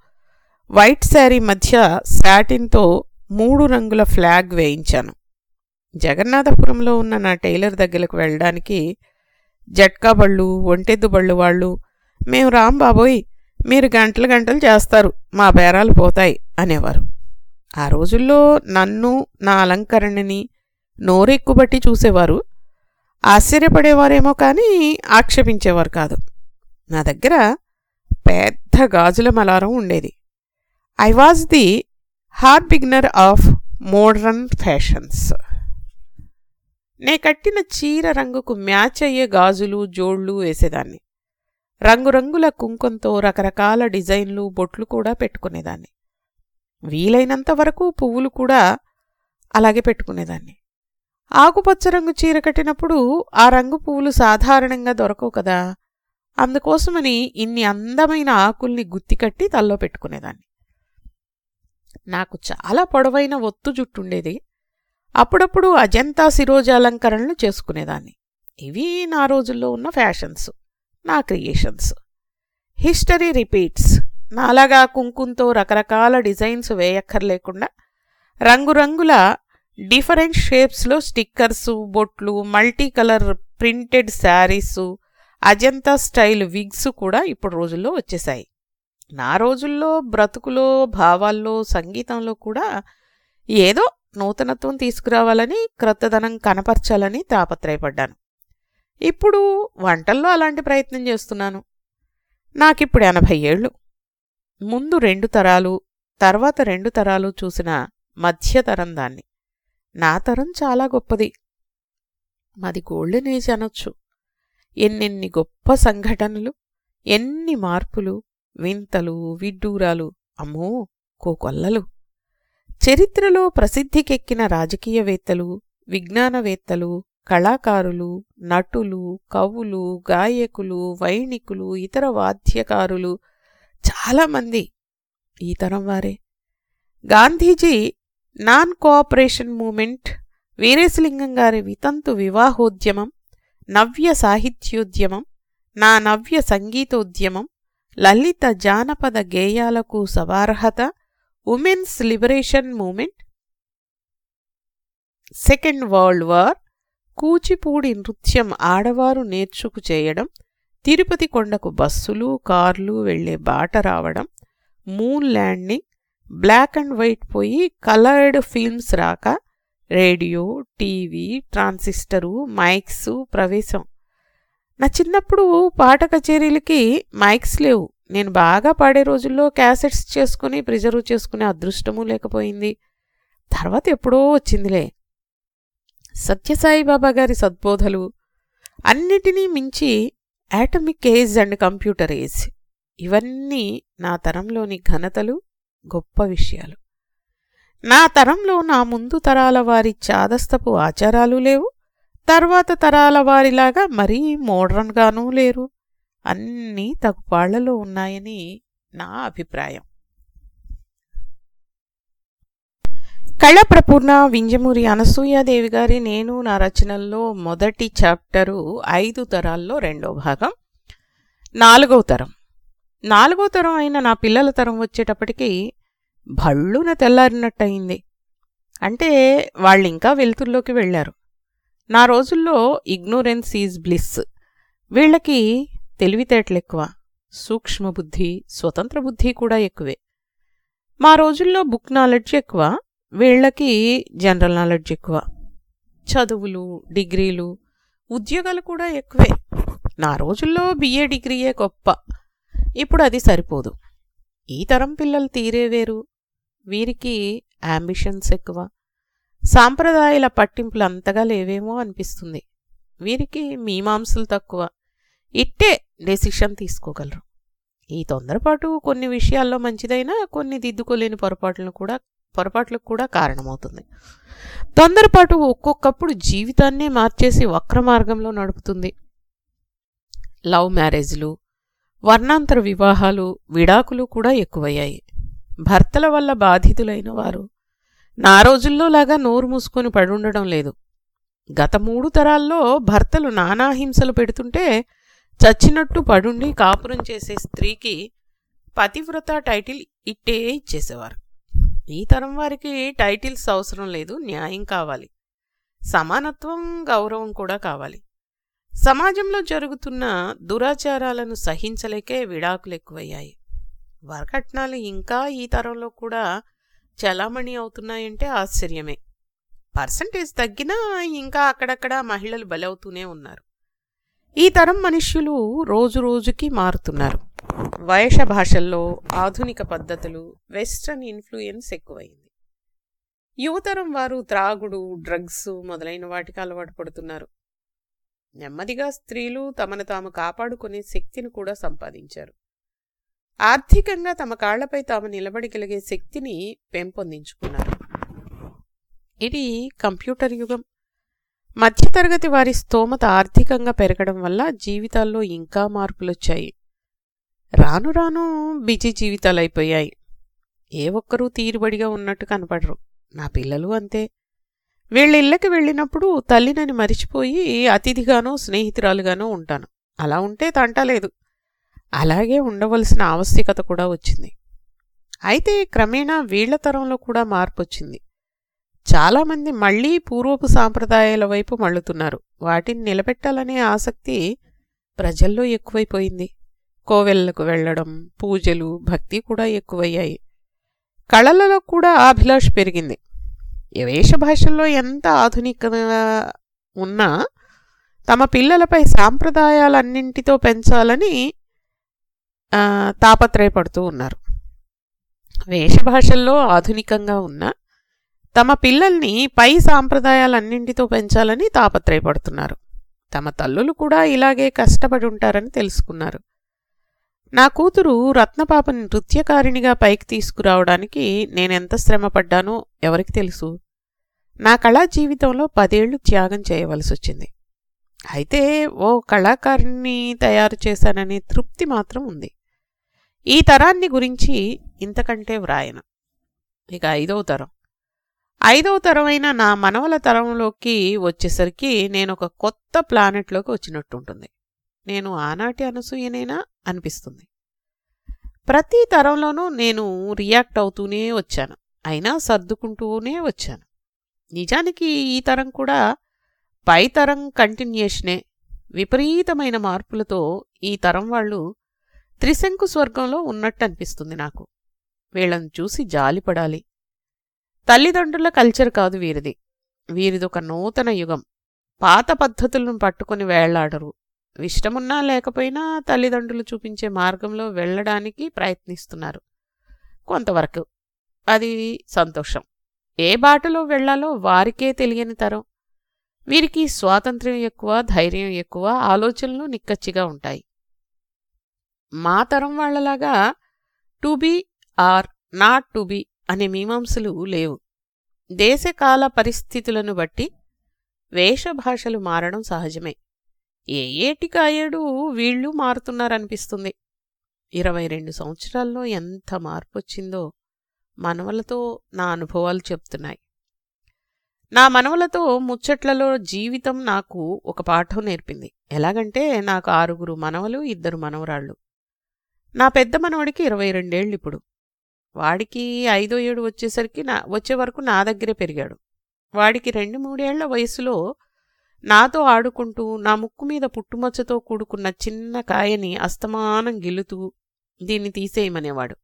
వైట్ శారీ మధ్య శాటిన్తో మూడు రంగుల ఫ్లాగ్ వేయించాను. జగన్నాథపురంలో ఉన్న నా టైలర్ దగ్గరకు వెళ్ళడానికి జట్కా బళ్ళు ఒంటెద్దు బళ్ళు వాళ్ళు మేము రాం బాబోయ్ మీరు గంటలు గంటలు చేస్తారు మా బేరాలు పోతాయి అనేవారు. ఆ రోజుల్లో నన్ను నా అలంకరణని నోరెక్కుబట్టి చూసేవారు. ఆశ్చర్యపడేవారేమో కానీ ఆక్షేపించేవారు కాదు. నా దగ్గర పెద్ద గాజుల మలారం ఉండేది. I was the hard beginner of modern fashions నే కట్టిన చీర రంగుకు మ్యాచ్ అయ్యే గాజులు జోళ్ళు వేసేదాన్ని. రంగురంగుల కుంకంతో రకరకాల డిజైన్లు బొట్లు కూడా పెట్టుకునేదాన్ని. వీలైనంత వరకు పువ్వులు కూడా అలాగే పెట్టుకునేదాన్ని. ఆకుపచ్చ రంగు చీర కట్టినప్పుడు ఆ రంగు పువ్వులు సాధారణంగా దొరకవు కదా. అందుకోసమని ఇన్ని అందమైన ఆకుల్ని గుత్తికట్టి తల్లో పెట్టుకునేదాన్ని. నాకు చాలా పొడవైన ఒత్తు జుట్టుండేది అప్పుడప్పుడు అజంతా శిరోజాలంకరణలు చేసుకునేదాన్ని. ఇవి నా రోజుల్లో ఉన్న ఫ్యాషన్స్ నా క్రియేషన్స్. History repeats. నాలాగా కుంకుంతో రకరకాల డిజైన్స్ వేయక్కర్లేకుండా రంగురంగుల డిఫరెంట్ షేప్స్లో స్టిక్కర్సు బొట్లు multi colour printed saris Ajanta style wigs కూడా ఇప్పుడు రోజుల్లో వచ్చేసాయి. నా రోజుల్లో బ్రతుకులో భావాల్లో సంగీతంలో కూడా ఏదో నూతనత్వం తీసుకురావాలని క్రొత్తదనం కనపరచాలని తాపత్రయపడ్డాను. ఇప్పుడు వంటల్లో అలాంటి ప్రయత్నం చేస్తున్నాను. నాకిప్పుడు ఎనభై ఏళ్ళు. ముందు రెండు తరాలు తర్వాత రెండు తరాలు చూసిన మధ్యతరం దాన్ని. నా తరం చాలా గొప్పది. మాది గోల్డెన్ ఏజ్ అనొచ్చు. ఎన్నెన్ని గొప్ప సంఘటనలు ఎన్ని మార్పులు వింతలు విడ్డూరాలు అమ్మో కోకొల్లలు. చరిత్రలో ప్రసిద్ధికెక్కిన రాజకీయవేత్తలు విజ్ఞానవేత్తలు కళాకారులు నటులు కవులు గాయకులు వైణికులు ఇతర వాద్యకారులు చాలామంది ఈ తరం వారే. Gandhiji non cooperation movement Veeresalingam గారి వితంతు వివాహోద్యమం నవ్య సాహిత్యోద్యమం నా నవ్య సంగీతోద్యమం లలిత జానపద గేయాలకు సవార్హత women's liberation movement second world war Kuchipudi నృత్యం ఆడవారు నేర్చుకు చేయడం తిరుపతి కొండకు బస్సులు కార్లు వెళ్ళే బాట రావడం moon landing black and white పోయి కలర్డ్ ఫిల్మ్స్ రాక రేడియో టీవీ ట్రాన్సిస్టరు మైక్స్ ప్రవేశం. నా చిన్నప్పుడు పాట కచేరీలకి మైక్స్ లేవు. నేను బాగా పాడే రోజుల్లో క్యాసెట్స్ చేసుకుని ప్రిజర్వ్ చేసుకునే అదృష్టము లేకపోయింది. తర్వాత ఎప్పుడో వచ్చిందిలే. సత్యసాయిబాబా గారి సద్బోధలు అన్నిటినీ మించి atomic age and computer age ఇవన్నీ నా తరంలోని ఘనతలు గొప్ప విషయాలు. నా తరంలో నా ముందు తరాల వారి చాదస్తపు ఆచారాలు లేవు. తర్వాత తరాల వారిలాగా మరీ మోడ్రన్గానూ లేరు. అన్నీ తగుపాళ్ళలో ఉన్నాయని నా అభిప్రాయం. కళప్రపూర్ణ వింజమూరి అనసూయాదేవి గారి నేను నా రచనల్లో మొదటి చాప్టరు ఐదు తరాల్లో రెండో భాగం. నాలుగవ తరం. నాలుగో తరం అయిన నా పిల్లల తరం వచ్చేటప్పటికి భళ్ళున తెల్లారినట్టయింది. అంటే వాళ్ళు ఇంకా వెలుతుల్లోకి వెళ్ళారు. నా రోజుల్లో ఇగ్నోరెన్స్ ఈజ్ బ్లిస్. వీళ్ళకి తెలివితేటలు ఎక్కువ సూక్ష్మబుద్ధి స్వతంత్ర బుద్ధి కూడా ఎక్కువే. మా రోజుల్లో బుక్ నాలెడ్జ్ ఎక్కువ వీళ్ళకి జనరల్ నాలెడ్జ్ ఎక్కువ. చదువులు డిగ్రీలు ఉద్యోగాలు కూడా ఎక్కువే. నా రోజుల్లో బిఏ డిగ్రీయే గొప్ప. ఇప్పుడు అది సరిపోదు. ఈ తరం పిల్లలు తీరే వేరు. వీరికి యాంబిషన్స్ ఎక్కువ. సాంప్రదాయాల పట్టింపులు అంతగా లేవేమో అనిపిస్తుంది. వీరికి మీమాంసలు తక్కువ. ఇట్టే డెసిషన్ తీసుకోగలరు. ఈ తొందరపాటు కొన్ని విషయాల్లో మంచిదైనా కొన్ని దిద్దుకోలేని పొరపాట్లను కూడా పొరపాట్లకు కూడా కారణమవుతుంది. తొందరపాటు ఒక్కొక్కప్పుడు జీవితాన్నే మార్చేసి వక్ర మార్గంలో నడుపుతుంది. లవ్ మ్యారేజ్లు వర్ణాంతర వివాహాలు విడాకులు కూడా ఎక్కువయ్యాయి. భర్తల వల్ల బాధితులైన వారు. నా రోజుల్లో లాగా నోరు మూసుకొని పడుండడం లేదు. గత మూడు తరాల్లో భర్తలు నానా హింసలు పెడుతుంటే చచ్చినట్టు పడుండి కాపురం చేసే స్త్రీకి పతివ్రత టైటిల్ ఇట్టే ఇచ్చేసేవారు. ఈ తరం వారికి టైటిల్స్ అవసరం లేదు న్యాయం కావాలి. సమానత్వం గౌరవం కూడా కావాలి. సమాజంలో జరుగుతున్న దురాచారాలను సహించలేకే విడాకులు ఎక్కువయ్యాయి. వరకట్నాలు ఇంకా ఈ తరంలో కూడా చలామణి అవుతున్నాయంటే ఆశ్చర్యమే. పర్సంటేజ్ తగ్గినా ఇంకా అక్కడక్కడ మహిళలు బలవుతూనే ఉన్నారు. ఈ తరం మనుష్యులు రోజు రోజుకి మారుతున్నారు. వయష భాషల్లో ఆధునిక పద్ధతులు వెస్ట్రన్ ఇన్ఫ్లుయెన్స్ ఎక్కువైంది. యువతరం వారు త్రాగుడు డ్రగ్స్ మొదలైన వాటికి అలవాటు పడుతున్నారు. నెమ్మదిగా స్త్రీలు తమను తాము కాపాడుకునే శక్తిని కూడా సంపాదించారు. ఆర్థికంగా తమ కాళ్ళపై తాము నిలబడగలిగే శక్తిని పెంపొందించుకున్నారు. ఇది కంప్యూటర్ యుగం. మధ్యతరగతి వారి స్తోమత ఆర్థికంగా పెరగడం వల్ల జీవితాల్లో ఇంకా మార్పులొచ్చాయి. రాను రాను బిజీ జీవితాలు అయిపోయాయి ఏ ఒక్కరూ తీరుబడిగా ఉన్నట్టు కనపడరు. నా పిల్లలు అంతే. వీళ్ళ ఇళ్ళకి వెళ్ళినప్పుడు తల్లినని మరిచిపోయి అతిథిగానో స్నేహితురాలుగానో ఉంటాను. అలా ఉంటే తంటలేదు అలాగే ఉండవలసిన ఆవశ్యకత కూడా వచ్చింది. అయితే క్రమేణా వీళ్ళ తరంలో కూడా మార్పు వచ్చింది చాలామంది మళ్ళీ పూర్వపు సాంప్రదాయాల వైపు మళ్ళుతున్నారు. వాటిని నిలబెట్టాలనే ఆసక్తి ప్రజల్లో ఎక్కువైపోయింది. కోవెళ్ళకు వెళ్ళడం పూజలు భక్తి కూడా ఎక్కువయ్యాయి. కళలలో కూడా అభిలాష పెరిగింది. వేష భాషల్లో ఎంత ఆధునికంగా ఉన్నా తమ పిల్లలపై సాంప్రదాయాలన్నింటితో పెంచాలని తాపత్రయపడుతూ ఉన్నారు. వేషభాషల్లో ఆధునికంగా ఉన్న తమ పిల్లల్ని పై సాంప్రదాయాలన్నింటితో పెంచాలని తాపత్రయపడుతున్నారు. తమ తల్లులు కూడా ఇలాగే కష్టపడి ఉంటారని తెలుసుకున్నారు. నా కూతురు రత్నపాపని నృత్యకారిణిగా పైకి తీసుకురావడానికి నేనెంత శ్రమపడ్డానో ఎవరికి తెలుసు? నా కళా జీవితంలో పదేళ్ళు త్యాగం చేయవలసి వచ్చింది. అయితే ఓ కళాకారిణి తయారు చేశాననే తృప్తి మాత్రం ఉంది. ఈ తరాన్ని గురించి ఇంతకంటే వ్రాయను. ఇక ఐదవ తరం. ఐదవ తరమైన నా మనవల తరంలోకి వచ్చేసరికి నేను ఒక కొత్త ప్లానెట్లోకి వచ్చినట్టుంటుంది. నేను ఆనాటి అనసూయనేనా అనిపిస్తుంది. ప్రతి తరంలోనూ నేను రియాక్ట్ అవుతూనే వచ్చాను. అయినా సర్దుకుంటూనే వచ్చాను. నిజానికి ఈ తరం కూడా పై తరం కంటిన్యూషనే విపరీతమైన మార్పులతో ఈ తరం వాళ్ళు త్రిశంకు స్వర్గంలో ఉన్నట్టు అనిపిస్తుంది నాకు. వీళ్ళను చూసి జాలిపడాలి. తల్లిదండ్రుల కల్చర్ కాదు వీరిది. వీరిదొక నూతన యుగం. పాత పద్ధతులను పట్టుకుని వేళ్ళాడరు. ఇష్టమున్నా లేకపోయినా తల్లిదండ్రులు చూపించే మార్గంలో వెళ్ళడానికి ప్రయత్నిస్తున్నారు. కొంతవరకు అది సంతోషం. ఏ బాటలో వెళ్ళాలో వారికే తెలియని తరం. వీరికి స్వాతంత్ర్యం ఎక్కువ ధైర్యం ఎక్కువ ఆలోచనలు నిక్కచ్చిగా ఉంటాయి. మా తరం వాళ్ళలాగా to be or not to be అనే మీమాంసలు లేవు. దేశకాల పరిస్థితులను బట్టి వేషభాషలు మారడం సహజమే. ఏ ఏటికాయేడు వీళ్ళు మారుతున్నారనిపిస్తుంది. ఇరవై రెండు సంవత్సరాల్లో ఎంత మార్పొచ్చిందో మనవలతో నా అనుభవాలు చెప్తున్నాయి. నా మనవలతో ముచ్చట్లలో జీవితం నాకు ఒక పాఠం నేర్పింది. ఎలాగంటే నాకు ఆరుగురు మనవలు ఇద్దరు మనవరాళ్ళు. నా పెద్ద మనవడికి ఇరవై రెండేళ్ళు ఇప్పుడు వాడికి ఐదో ఏడు వచ్చేసరికి నా వచ్చే వరకు నా దగ్గరే పెరిగాడు. వాడికి రెండు మూడేళ్ళ వయసులో నాతో ఆడుకుంటూ నా ముక్కు మీద పుట్టుమచ్చతో కూడుకున్న చిన్న కాయని అస్తమానం గిల్లుతూ దీన్ని తీసేయమనేవాడు.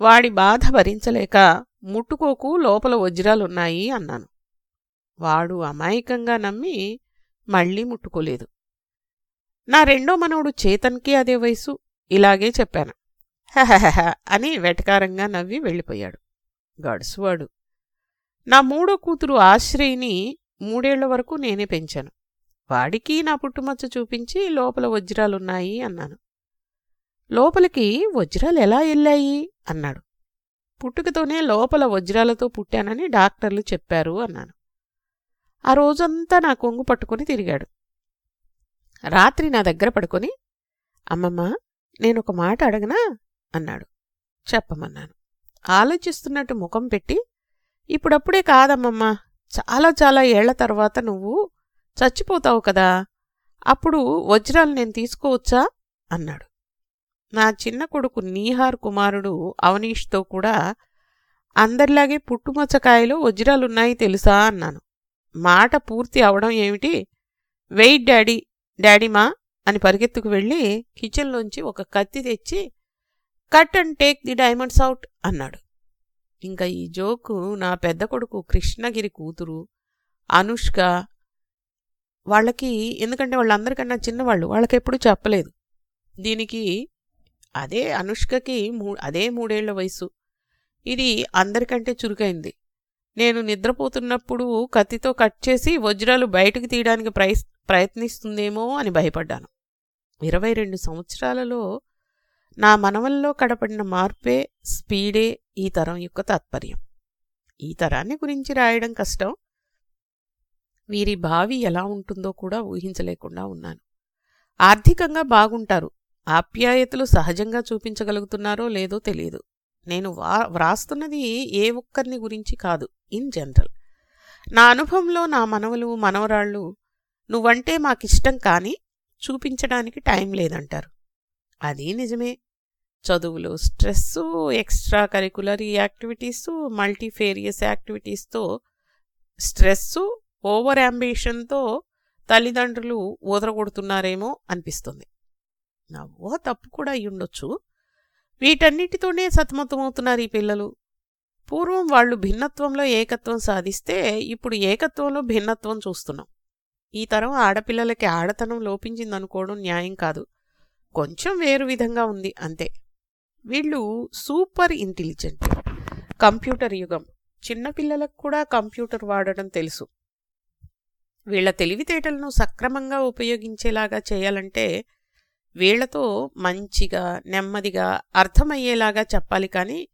వాడి బాధ భరించలేక ముట్టుకోకు లోపల వజ్రాలున్నాయి అన్నాను. వాడు అమాయకంగా నమ్మి మళ్ళీ ముట్టుకోలేదు. నా రెండో మనవడు చేతన్కి అదే వయసు ఇలాగే చెప్పాను. హహహహ అని వెటకారంగా నవ్వి వెళ్ళిపోయాడు. గడుసువాడు. నా మూడో కూతురు ఆశ్రయిని మూడేళ్ళ వరకు నేనే పెంచాను. వాడికి నా పుట్టుమచ్చ చూపించి లోపల వజ్రాలున్నాయి అన్నాను. లోపలికి వజ్రాలు ఎలా వెళ్ళాయి? అన్నాడు. పుట్టుకతోనే లోపల వజ్రాలతో పుట్టానని డాక్టర్లు చెప్పారు అన్నాను. ఆ రోజంతా నా కొంగు పట్టుకుని తిరిగాడు. రాత్రి నా దగ్గర పడుకొని అమ్మమ్మ నేనొక మాట అడగనా? అన్నాడు. చెప్పమన్నాను. ఆలోచిస్తున్నట్టు ముఖం పెట్టి ఇప్పుడప్పుడే కాదమ్మమ్మా. చాలా చాలా ఏళ్ళ తర్వాత నువ్వు చచ్చిపోతావు కదా. అప్పుడు వజ్రాలు నేను తీసుకోవచ్చా? అన్నాడు. నా చిన్న కొడుకు నీహార్ కుమారుడు అవనీష్తో కూడా అందరిలాగే పుట్టుమచ్చకాయలో వజ్రాలున్నాయి తెలుసా? అన్నాను. మాట పూర్తి అవడం ఏమిటి? Wait daddy. డాడీమా అని పరిగెత్తుకు వెళ్ళి కిచెన్లోంచి ఒక కత్తి తెచ్చి cut and take the diamonds out అన్నాడు. ఇంకా ఈ జోకు నా పెద్ద కొడుకు కృష్ణగిరి కూతురు అనుష్క వాళ్ళకి ఎందుకంటే వాళ్ళందరికన్నా చిన్నవాళ్ళు వాళ్ళకి ఎప్పుడు చెప్పలేదు. దీనికి అదే అనుష్కకి మూ అదే మూడేళ్ళ వయసు. ఇది అందరికంటే చురుకైంది. నేను నిద్రపోతున్నప్పుడు కత్తితో కట్ చేసి వజ్రాలు బయటకు తీయడానికి ప్రయత్నిస్తుందేమో అని భయపడ్డాను. ఇరవై రెండు సంవత్సరాలలో నా మనవల్లో కడపడిన మార్పే స్పీడే ఈ తరం యొక్క తాత్పర్యం. ఈ తరాన్ని గురించి రాయడం కష్టం. వీరి భావి ఎలా ఉంటుందో కూడా ఊహించలేకుండా ఉన్నాను. ఆర్థికంగా బాగుంటారు. ఆప్యాయతలు సహజంగా చూపించగలుగుతున్నారో లేదో తెలియదు. నేను వా వ్రాస్తున్నది ఏ ఒక్కరిని గురించి కాదు. In general. నా అనుభవంలో నా మనవలు మనవరాళ్ళు నువ్వంటే మాకిష్టం కానీ చూపించడానికి టైం లేదంటారు. అది నిజమే. చదువులో stress extra curricular activities multifarious యాక్టివిటీస్తో stress over అంబిషన్తో తల్లిదండ్రులు ఊదరగొడుతున్నారేమో అనిపిస్తుంది. నా ఊహ తప్పు కూడా అయ్యుండొచ్చు. వీటన్నిటితోనే సతమతమవుతున్నారు ఈ పిల్లలు. పూర్వం వాళ్ళు భిన్నత్వంలో ఏకత్వం సాధిస్తే ఇప్పుడు ఏకత్వంలో భిన్నత్వం చూస్తున్నాం. ఈ తరం ఆడపిల్లలకి ఆడతనం లోపించిందనుకోవడం న్యాయం కాదు. కొంచెం వేరు విధంగా ఉంది అంతే. వీళ్ళు సూపర్ ఇంటెలిజెంట్. కంప్యూటర్ యుగం. చిన్నపిల్లలకు కూడా కంప్యూటర్ వాడడం తెలుసు. వీళ్ళ తెలివితేటలను సక్రమంగా ఉపయోగించేలాగా చేయాలంటే వీళ్ళతో మంచిగా నెమ్మదిగా అర్థమయ్యేలాగా చెప్పాలి కానీ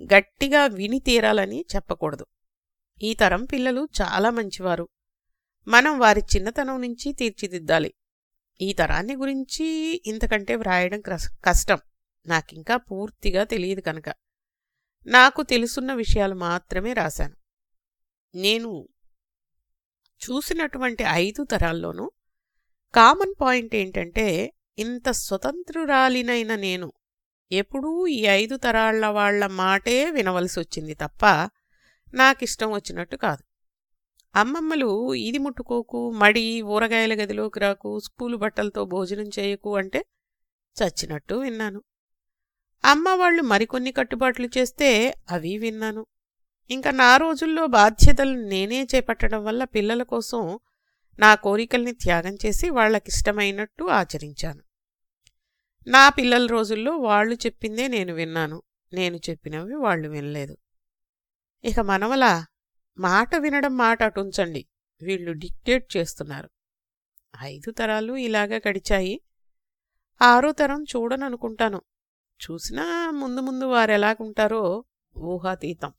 గట్టిగా విని తీరాలని చెప్పకూడదు. ఈ తరం పిల్లలు చాలా మంచివారు. మనం వారి చిన్నతనం నుంచి తీర్చిదిద్దాలి. ఈ తరాన్ని గురించి ఇంతకంటే వ్రాయడం కష్టం. నాకింకా పూర్తిగా తెలియదు కనుక. నాకు తెలుసున్న విషయాలు మాత్రమే రాశాను. నేను చూసినటువంటి ఐదు తరాల్లోనూ కామన్ పాయింట్ ఏంటంటే ఇంత స్వతంత్రురాలినైన నేను ఎప్పుడూ ఈ ఐదు తరాళ్ళ వాళ్ళ మాటే వినవలసి వచ్చింది తప్ప నాకిష్టం వచ్చినట్టు కాదు. అమ్మమ్మలు ఇది ముట్టుకోకు మడి ఊరగాయల గదిలోకి రాకు స్కూలు బట్టలతో భోజనం చేయకు అంటే చచ్చినట్టు విన్నాను. అమ్మ వాళ్ళు మరికొన్ని కట్టుబాట్లు చేస్తే అవి విన్నాను. ఇంకా నా రోజుల్లో బాధ్యతలు నేనే చేపట్టడం వల్ల పిల్లల కోసం నా కోరికల్ని త్యాగం చేసి వాళ్ళకిష్టమైనట్టు ఆచరించాను. నా పిల్లల రోజుల్లో వాళ్ళు చెప్పిందే నేను విన్నాను. నేను చెప్పినవి వాళ్ళు వినలేదు. ఇక మనవలా మాట వినడం మాట అటుంచండి. వీళ్ళు డిక్టేట్ చేస్తున్నారు. ఐదు తరాలు ఇలాగా గడిచాయి. ఆరో తరం చూడననుకుంటాను. చూసినా ముందు ముందు వారెలాగుంటారో ఊహాతీతం.